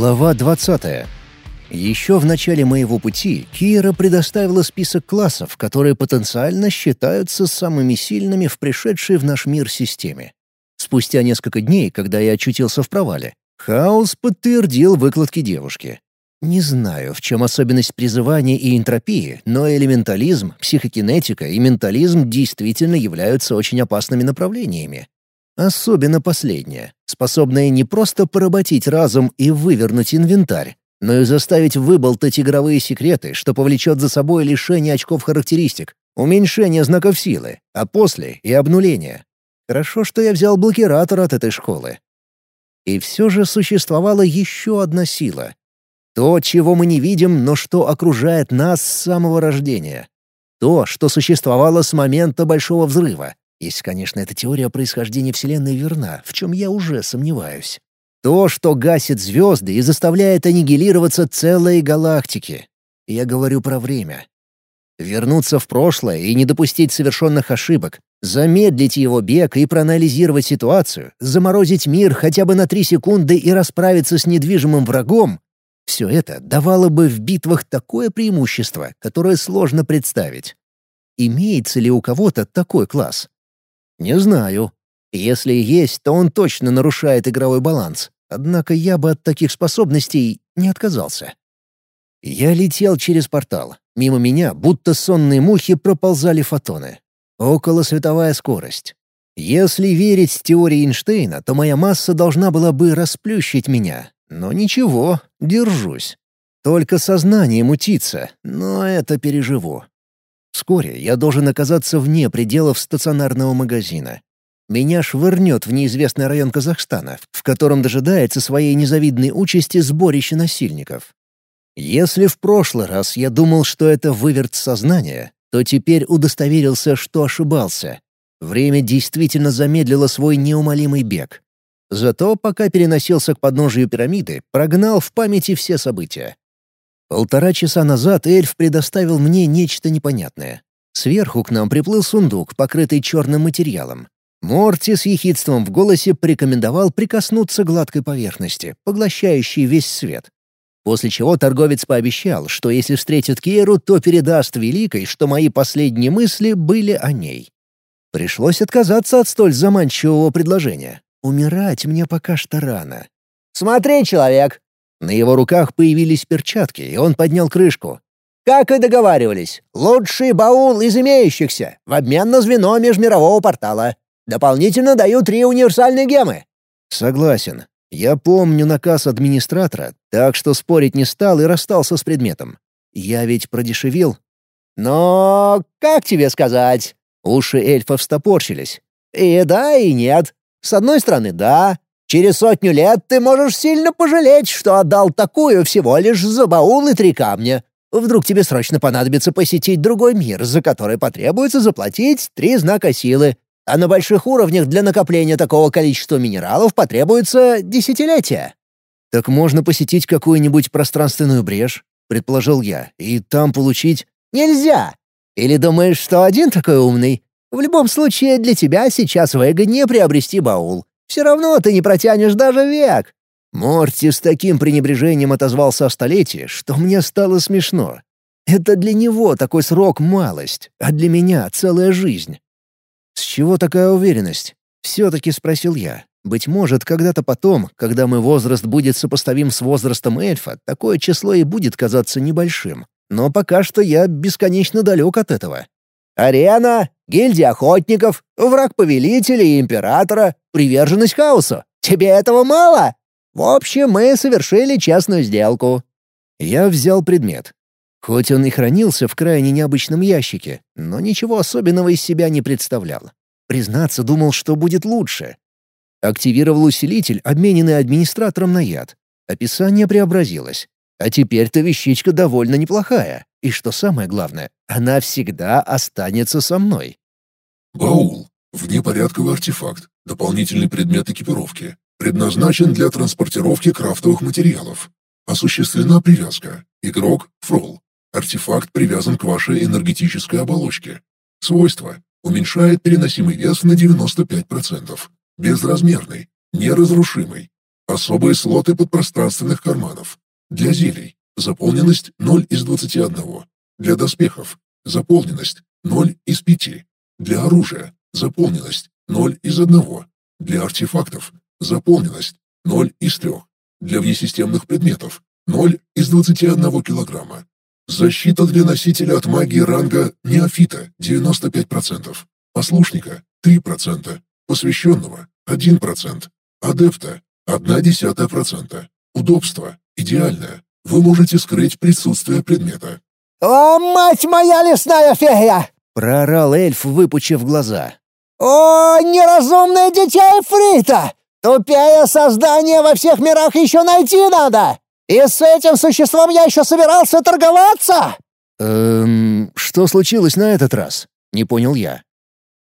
Глава 20. Еще в начале моего пути Кира предоставила список классов, которые потенциально считаются самыми сильными в пришедшей в наш мир системе. Спустя несколько дней, когда я очутился в провале, Хаос подтвердил выкладки девушки. Не знаю, в чем особенность призывания и энтропии, но элементализм, психокинетика и ментализм действительно являются очень опасными направлениями. Особенно последнее, способное не просто поработить разум и вывернуть инвентарь, но и заставить выболтать игровые секреты, что повлечет за собой лишение очков характеристик, уменьшение знаков силы, а после и обнуление. Хорошо, что я взял блокиратор от этой школы. И все же существовала еще одна сила. То, чего мы не видим, но что окружает нас с самого рождения. То, что существовало с момента Большого Взрыва, если, конечно, эта теория происхождения Вселенной верна, в чем я уже сомневаюсь. То, что гасит звезды и заставляет аннигилироваться целые галактики. Я говорю про время. Вернуться в прошлое и не допустить совершенных ошибок, замедлить его бег и проанализировать ситуацию, заморозить мир хотя бы на три секунды и расправиться с недвижимым врагом — все это давало бы в битвах такое преимущество, которое сложно представить. Имеется ли у кого-то такой класс? Не знаю. Если есть, то он точно нарушает игровой баланс. Однако я бы от таких способностей не отказался. Я летел через портал. Мимо меня, будто сонные мухи, проползали фотоны. Около световая скорость. Если верить теории Эйнштейна, то моя масса должна была бы расплющить меня. Но ничего, держусь. Только сознание мутится, но это переживу. Вскоре я должен оказаться вне пределов стационарного магазина. Меня швырнет в неизвестный район Казахстана, в котором дожидается своей незавидной участи сборище насильников. Если в прошлый раз я думал, что это выверт сознания, то теперь удостоверился, что ошибался. Время действительно замедлило свой неумолимый бег. Зато, пока переносился к подножию пирамиды, прогнал в памяти все события. Полтора часа назад эльф предоставил мне нечто непонятное. Сверху к нам приплыл сундук, покрытый черным материалом. Морти с ехидством в голосе порекомендовал прикоснуться к гладкой поверхности, поглощающей весь свет. После чего торговец пообещал, что если встретит Керу, то передаст Великой, что мои последние мысли были о ней. Пришлось отказаться от столь заманчивого предложения. Умирать мне пока что рано. «Смотри, человек, на его руках появились перчатки, и он поднял крышку. «Как и договаривались, лучший баул из имеющихся, в обмен на звено межмирового портала. Дополнительно даю три универсальные гемы». «Согласен. Я помню наказ администратора, так что спорить не стал и расстался с предметом. Я ведь продешевил». «Но как тебе сказать?» Уши эльфа встопорщились. «И да, и нет. С одной стороны, да, Через сотню лет ты можешь сильно пожалеть, что отдал такую всего лишь за баул и три камня. Вдруг тебе срочно понадобится посетить другой мир, за который потребуется заплатить три знака силы, а на больших уровнях для накопления такого количества минералов потребуется десятилетия. «Так можно посетить какую-нибудь пространственную брешь», — предположил я, «и там получить...» «Нельзя! Или думаешь, что один такой умный? В любом случае, для тебя сейчас выгоднее приобрести баул. Все равно ты не протянешь даже век». Морти с таким пренебрежением отозвался о столетии, что мне стало смешно. Это для него такой срок малость, а для меня целая жизнь. «С чего такая уверенность?» — все-таки спросил я. «Быть может, когда-то потом, когда мой возраст будет сопоставим с возрастом эльфа, такое число и будет казаться небольшим. Но пока что я бесконечно далек от этого. Арена, гильдия охотников, враг повелителя и императора, приверженность хаосу. Тебе этого мало? В общем, мы совершили честную сделку». Я взял предмет. Хоть он и хранился в крайне необычном ящике, но ничего особенного из себя не представлял. Признаться, думал, что будет лучше. Активировал усилитель, обмененный администратором на яд. Описание преобразилось. А теперь-то вещичка довольно неплохая. И что самое главное, она всегда останется со мной. Баул. Внепорядковый артефакт. Дополнительный предмет экипировки. Предназначен для транспортировки крафтовых материалов. Осуществлена привязка. Игрок — фрол. Артефакт привязан к вашей энергетической оболочке. Свойства. Уменьшает переносимый вес на 95%. Безразмерный. Неразрушимый. Особые слоты подпространственных карманов. Для зелий. Заполненность 0 из 21. Для доспехов. Заполненность 0 из 5. Для оружия. Заполненность 0 из 1. Для артефактов. Заполненность 0 из 3. Для внесистемных предметов. 0 из 21 килограмма. Защита для носителя от магии ранга неофита 95%, послушника 3%, посвященного 1%, адепта 0,1%. Удобство идеальное. Вы можете скрыть присутствие предмета. «О, мать моя лесная фея!» — проорал эльф, выпучив глаза. «О, неразумное дитя Эфрита! Тупее создание во всех мирах еще найти надо! И с этим существом я еще собирался торговаться!» «Эм, что случилось на этот раз?» — не понял я.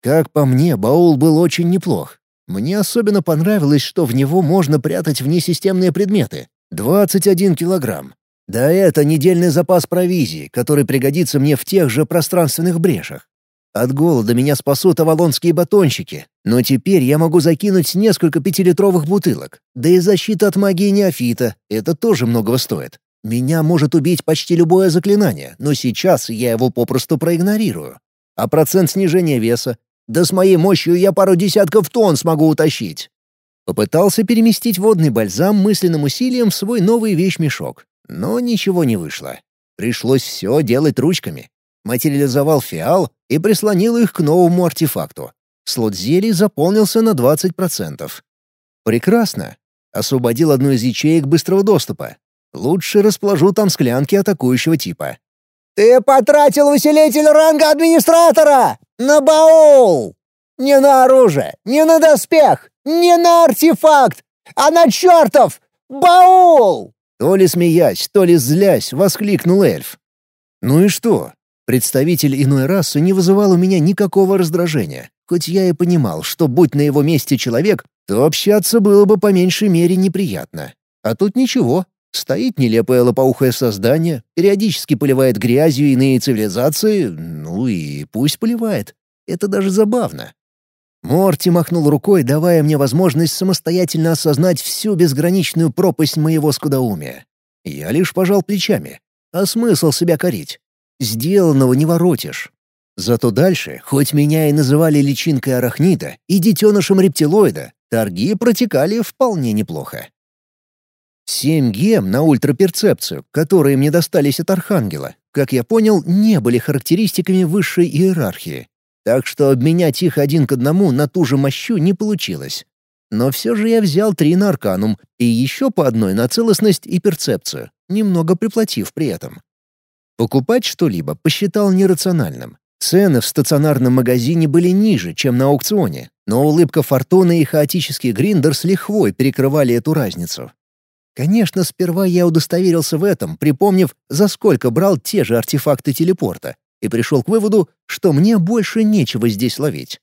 Как по мне, баул был очень неплох. Мне особенно понравилось, что в него можно прятать внесистемные предметы. 21 килограмм. Да это недельный запас провизии, который пригодится мне в тех же пространственных брешах. От голода меня спасут авалонские батончики, но теперь я могу закинуть несколько пятилитровых бутылок. Да и защита от магии неофита — это тоже многого стоит. Меня может убить почти любое заклинание, но сейчас я его попросту проигнорирую. А процент снижения веса? Да с моей мощью я пару десятков тонн смогу утащить. Попытался переместить водный бальзам мысленным усилием в свой новый вещмешок. Но ничего не вышло. Пришлось все делать ручками. Материализовал фиал и прислонил их к новому артефакту. Слот зелий заполнился на 20%. Прекрасно. Освободил одну из ячеек быстрого доступа. Лучше расположу там склянки атакующего типа. «Ты потратил усилитель ранга администратора! На баул! Не на оружие, не на доспех, не на артефакт, а на чертов баул!» То ли смеясь, то ли злясь, воскликнул эльф. Ну и что? Представитель иной расы не вызывал у меня никакого раздражения, хоть я и понимал, что будь на его месте человек, то общаться было бы по меньшей мере неприятно. А тут ничего. Стоит нелепое лопоухое создание, периодически поливает грязью иные цивилизации, ну и пусть поливает. Это даже забавно. Морти махнул рукой, давая мне возможность самостоятельно осознать всю безграничную пропасть моего скудоумия. Я лишь пожал плечами. А смысл себя корить? Сделанного не воротишь. Зато дальше, хоть меня и называли личинкой арахнида и детенышем рептилоида, торги протекали вполне неплохо. Семь гем на ультраперцепцию, которые мне достались от Архангела, как я понял, не были характеристиками высшей иерархии. Так что обменять их один к одному на ту же мощу не получилось. Но все же я взял три на арканум и еще по одной на целостность и перцепцию, немного приплатив при этом. Покупать что-либо посчитал нерациональным. Цены в стационарном магазине были ниже, чем на аукционе, но улыбка Фортуны и хаотический гриндер с лихвой перекрывали эту разницу. Конечно, сперва я удостоверился в этом, припомнив, за сколько брал те же артефакты телепорта, и пришел к выводу, что мне больше нечего здесь ловить.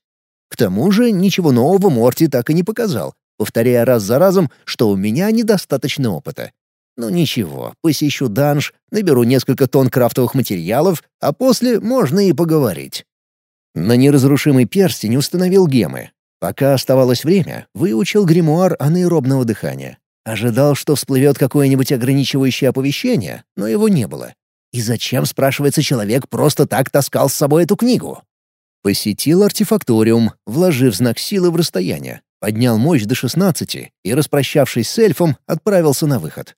К тому же ничего нового Морти так и не показал, повторяя раз за разом, что у меня недостаточно опыта. Ну ничего, посещу данж, наберу несколько тонн крафтовых материалов, а после можно и поговорить. На неразрушимый перстень установил гемы. Пока оставалось время, выучил гримуар анаэробного дыхания. Ожидал, что всплывет какое-нибудь ограничивающее оповещение, но его не было. И зачем, спрашивается, человек просто так таскал с собой эту книгу? Посетил артефакториум, вложив знак силы в расстояние, поднял мощь до 16 и, распрощавшись с эльфом, отправился на выход.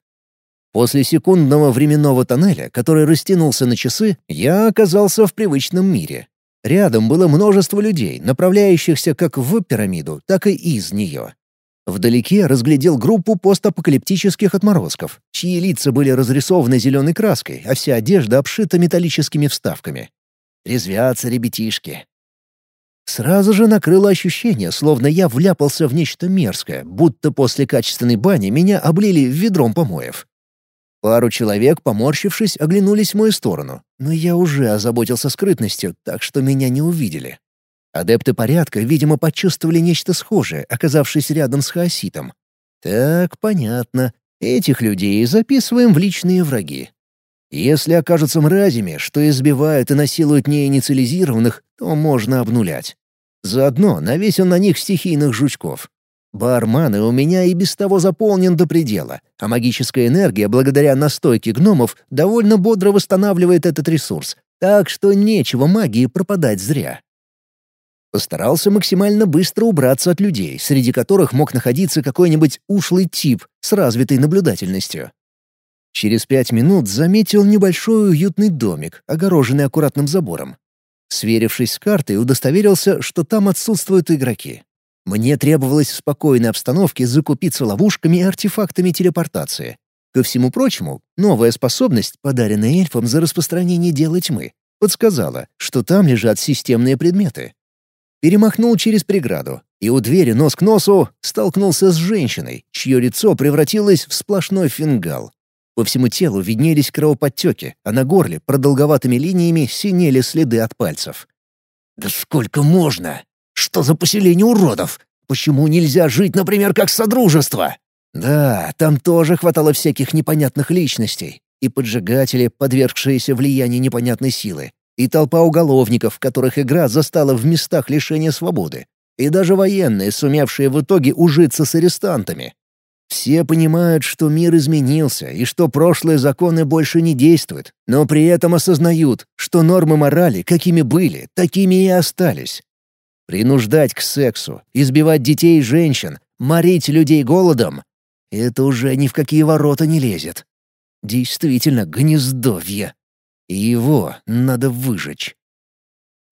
После секундного временного тоннеля, который растянулся на часы, я оказался в привычном мире. Рядом было множество людей, направляющихся как в пирамиду, так и из нее. Вдалеке разглядел группу постапокалиптических отморозков, чьи лица были разрисованы зеленой краской, а вся одежда обшита металлическими вставками. Резвятся ребятишки. Сразу же накрыло ощущение, словно я вляпался в нечто мерзкое, будто после качественной бани меня облили ведром помоев. Пару человек, поморщившись, оглянулись в мою сторону, но я уже озаботился скрытностью, так что меня не увидели. Адепты порядка, видимо, почувствовали нечто схожее, оказавшись рядом с хаоситом. Так, понятно. Этих людей записываем в личные враги. Если окажутся мразями, что избивают и насилуют неинициализированных, то можно обнулять. Заодно навесим на них стихийных жучков. Бар маны у меня и без того заполнен до предела, а магическая энергия, благодаря настойке гномов, довольно бодро восстанавливает этот ресурс, так что нечего магии пропадать зря. Постарался максимально быстро убраться от людей, среди которых мог находиться какой-нибудь ушлый тип с развитой наблюдательностью. Через пять минут заметил небольшой уютный домик, огороженный аккуратным забором. Сверившись с картой, удостоверился, что там отсутствуют игроки. Мне требовалось в спокойной обстановке закупиться ловушками и артефактами телепортации. Ко всему прочему, новая способность, подаренная эльфам за распространение дела тьмы, подсказала, что там лежат системные предметы. Перемахнул через преграду, и у двери нос к носу столкнулся с женщиной, чье лицо превратилось в сплошной фингал. По всему телу виднелись кровоподтеки, а на горле продолговатыми линиями синели следы от пальцев. «Да сколько можно?» Что за поселение уродов? Почему нельзя жить, например, как содружество? Да, там тоже хватало всяких непонятных личностей. И поджигатели, подвергшиеся влиянию непонятной силы. И толпа уголовников, которых игра застала в местах лишения свободы. И даже военные, сумевшие в итоге ужиться с арестантами. Все понимают, что мир изменился и что прошлые законы больше не действуют, но при этом осознают, что нормы морали, какими были, такими и остались. Принуждать к сексу, избивать детей и женщин, морить людей голодом — это уже ни в какие ворота не лезет. Действительно, гнездовье. И его надо выжечь.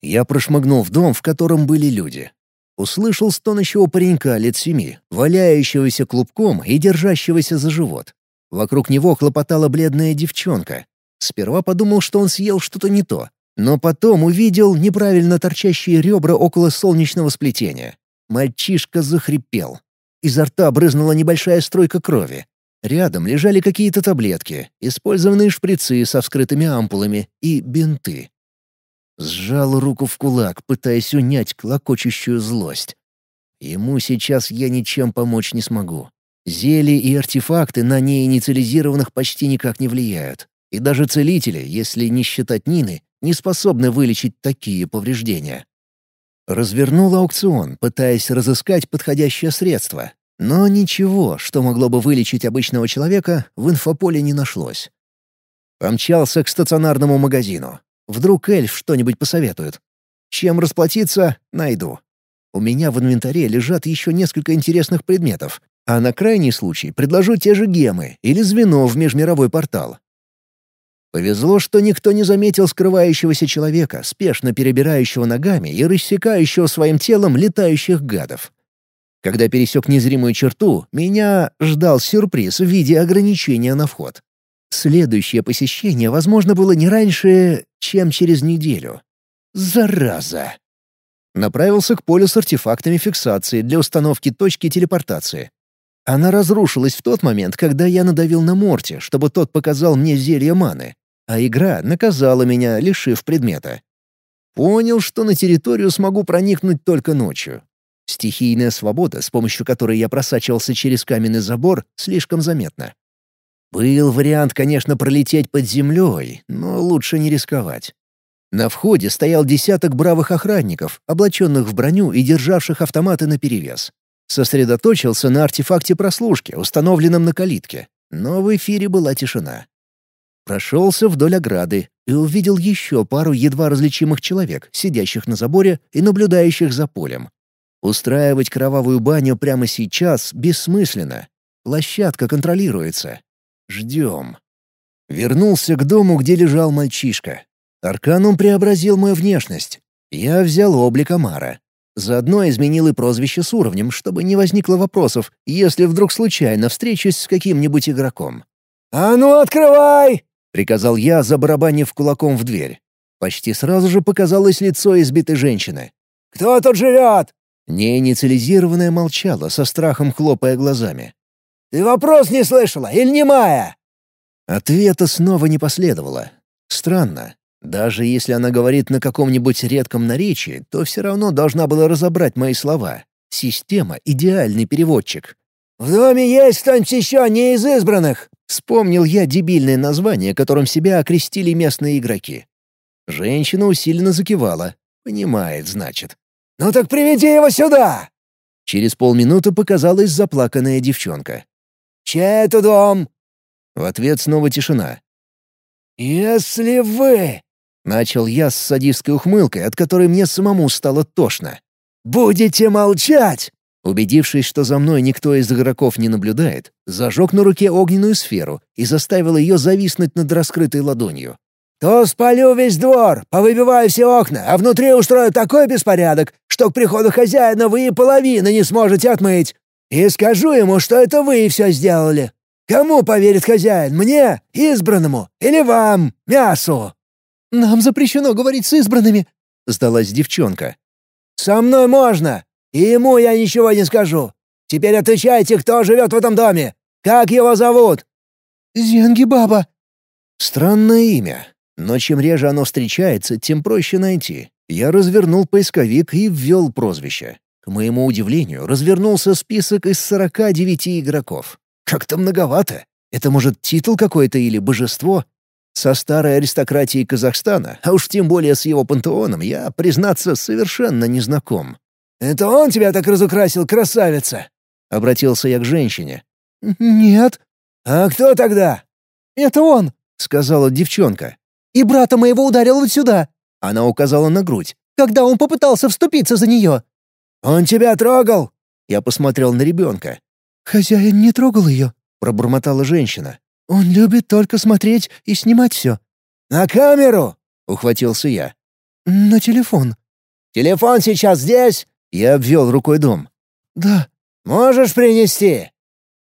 Я прошмыгнул в дом, в котором были люди. Услышал стонущего паренька лет семи, валяющегося клубком и держащегося за живот. Вокруг него хлопотала бледная девчонка. Сперва подумал, что он съел что-то не то, но потом увидел неправильно торчащие ребра около солнечного сплетения. Мальчишка захрипел. Изо рта брызнула небольшая стройка крови. Рядом лежали какие-то таблетки, использованные шприцы со вскрытыми ампулами и бинты. Сжал руку в кулак, пытаясь унять клокочущую злость. Ему сейчас я ничем помочь не смогу. Зелья и артефакты на неинициализированных почти никак не влияют. И даже целители, если не считать Нины, не способны вылечить такие повреждения. Развернул аукцион, пытаясь разыскать подходящее средство. Но ничего, что могло бы вылечить обычного человека, в инфополе не нашлось. Помчался к стационарному магазину. Вдруг эльф что-нибудь посоветует. Чем расплатиться — найду. У меня в инвентаре лежат еще несколько интересных предметов, а на крайний случай предложу те же гемы или звено в межмировой портал. Повезло, что никто не заметил скрывающегося человека, спешно перебирающего ногами и рассекающего своим телом летающих гадов. Когда пересек незримую черту, меня ждал сюрприз в виде ограничения на вход. Следующее посещение возможно было не раньше, чем через неделю. Зараза! Направился к полю с артефактами фиксации для установки точки телепортации. Она разрушилась в тот момент, когда я надавил на Морти, чтобы тот показал мне зелье маны а игра наказала меня, лишив предмета. Понял, что на территорию смогу проникнуть только ночью. Стихийная свобода, с помощью которой я просачивался через каменный забор, слишком заметна. Был вариант, конечно, пролететь под землей, но лучше не рисковать. На входе стоял десяток бравых охранников, облаченных в броню и державших автоматы наперевес. Сосредоточился на артефакте прослушки, установленном на калитке, но в эфире была тишина. Прошелся вдоль ограды и увидел еще пару едва различимых человек, сидящих на заборе и наблюдающих за полем. Устраивать кровавую баню прямо сейчас бессмысленно. Площадка контролируется. Ждем. Вернулся к дому, где лежал мальчишка. Арканум преобразил мою внешность. Я взял облик Амара. Заодно изменил и прозвище с уровнем, чтобы не возникло вопросов, если вдруг случайно встречусь с каким-нибудь игроком. «А ну, открывай!» — приказал я, забарабанив кулаком в дверь. Почти сразу же показалось лицо избитой женщины. «Кто тут живет?» Неинициализированная молчала, со страхом хлопая глазами. «Ты вопрос не слышала, или не моя?» Ответа снова не последовало. Странно. Даже если она говорит на каком-нибудь редком наречии, то все равно должна была разобрать мои слова. Система — идеальный переводчик. «В доме есть кто-нибудь еще не из избранных?» Вспомнил я дебильное название, которым себя окрестили местные игроки. Женщина усиленно закивала. Понимает, значит. «Ну так приведи его сюда!» Через полминуты показалась заплаканная девчонка. «Чей это дом?» В ответ снова тишина. «Если вы...» — начал я с садистской ухмылкой, от которой мне самому стало тошно. «Будете молчать!» Убедившись, что за мной никто из игроков не наблюдает, зажег на руке огненную сферу и заставил ее зависнуть над раскрытой ладонью. «То спалю весь двор, повыбиваю все окна, а внутри устрою такой беспорядок, что к приходу хозяина вы и половины не сможете отмыть. И скажу ему, что это вы все сделали. Кому поверит хозяин, мне, избранному, или вам, мясу?» «Нам запрещено говорить с избранными», — сдалась девчонка. «Со мной можно, и ему я ничего не скажу. Теперь отвечайте, кто живет в этом доме. Как его зовут?» «Зенги-баба». Странное имя, но чем реже оно встречается, тем проще найти. Я развернул поисковик и ввел прозвище. К моему удивлению, развернулся список из 49 игроков. Как-то многовато. Это, может, титул какой-то или божество? Со старой аристократией Казахстана, а уж тем более с его пантеоном, я, признаться, совершенно не знаком. «Это он тебя так разукрасил, красавица?» — обратился я к женщине. «Нет». «А кто тогда?» «Это он», — сказала девчонка. «И брата моего ударил вот сюда». Она указала на грудь. «Когда он попытался вступиться за нее». «Он тебя трогал?» Я посмотрел на ребенка. «Хозяин не трогал ее», — пробормотала женщина. «Он любит только смотреть и снимать все». «На камеру?» — ухватился я. «На телефон». «Телефон сейчас здесь?» Я обвел рукой дом. «Да». «Можешь принести?»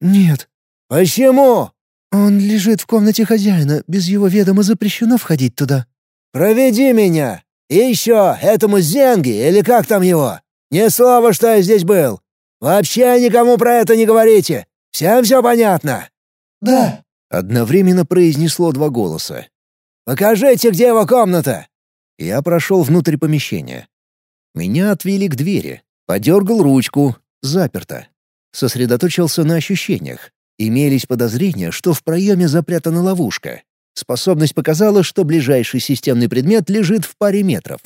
«Нет». «Почему?» «Он лежит в комнате хозяина, без его ведома запрещено входить туда». «Проведи меня! И еще этому Зенги, или как там его? Ни слова, что я здесь был. Вообще никому про это не говорите. Всем все понятно?» «Да». Одновременно произнесло два голоса. «Покажите, где его комната!» Я прошел внутрь помещения. Меня отвели к двери. Подергал ручку. Заперто. Сосредоточился на ощущениях. Имелись подозрения, что в проеме запрятана ловушка. Способность показала, что ближайший системный предмет лежит в паре метров.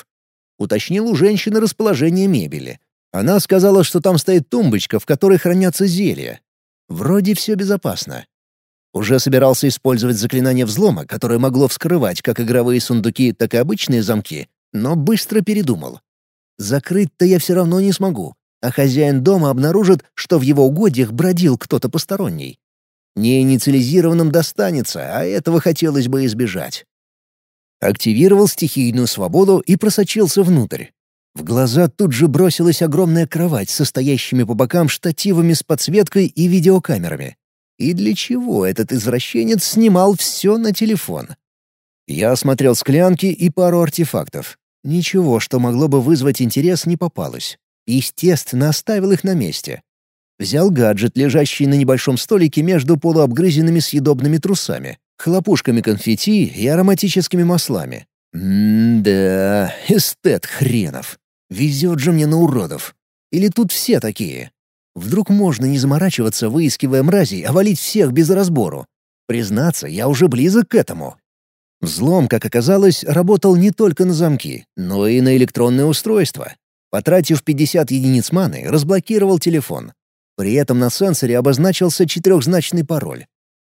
Уточнил у женщины расположение мебели. Она сказала, что там стоит тумбочка, в которой хранятся зелья. Вроде все безопасно. Уже собирался использовать заклинание взлома, которое могло вскрывать как игровые сундуки, так и обычные замки, но быстро передумал. Закрыть-то я все равно не смогу, а хозяин дома обнаружит, что в его угодьях бродил кто-то посторонний. Неинициализированным достанется, а этого хотелось бы избежать. Активировал стихийную свободу и просочился внутрь. В глаза тут же бросилась огромная кровать со стоящими по бокам штативами с подсветкой и видеокамерами. И для чего этот извращенец снимал все на телефон? Я осмотрел склянки и пару артефактов. Ничего, что могло бы вызвать интерес, не попалось. Естественно, оставил их на месте. Взял гаджет, лежащий на небольшом столике между полуобгрызенными съедобными трусами, хлопушками конфетти и ароматическими маслами. М-да, эстет хренов. Везет же мне на уродов. Или тут все такие? Вдруг можно не заморачиваться, выискивая мразей, а валить всех без разбору? Признаться, я уже близок к этому. Взлом, как оказалось, работал не только на замки, но и на электронное устройство. Потратив 50 единиц маны, разблокировал телефон. При этом на сенсоре обозначился четырехзначный пароль.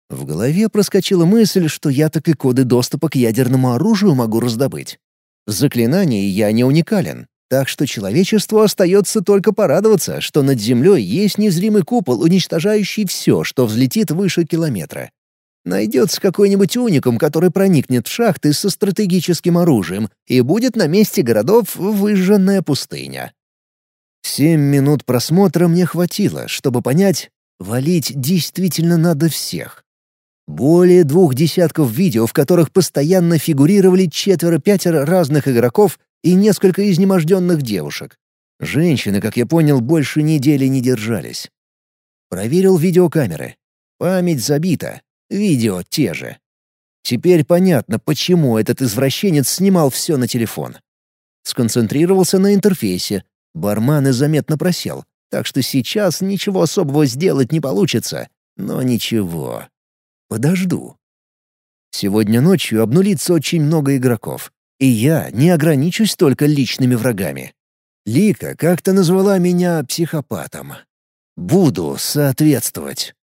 В голове проскочила мысль, что я так и коды доступа к ядерному оружию могу раздобыть. В заклинании я не уникален, так что человечеству остается только порадоваться, что над Землей есть незримый купол, уничтожающий все, что взлетит выше километра. Найдется какой-нибудь уникум, который проникнет в шахты со стратегическим оружием, и будет на месте городов выжженная пустыня. Семь минут просмотра мне хватило, чтобы понять, валить действительно надо всех. Более двух десятков видео, в которых постоянно фигурировали четверо-пятеро разных игроков и несколько изнеможденных девушек. Женщины, как я понял, больше недели не держались. Проверил видеокамеры. Память забита. Видео те же. Теперь понятно, почему этот извращенец снимал все на телефон. Сконцентрировался на интерфейсе. Барман и заметно просел, так что сейчас ничего особого сделать не получится. Но ничего. Подожду. Сегодня ночью обнулится очень много игроков, и я не ограничусь только личными врагами. Лика как-то назвала меня психопатом. Буду соответствовать.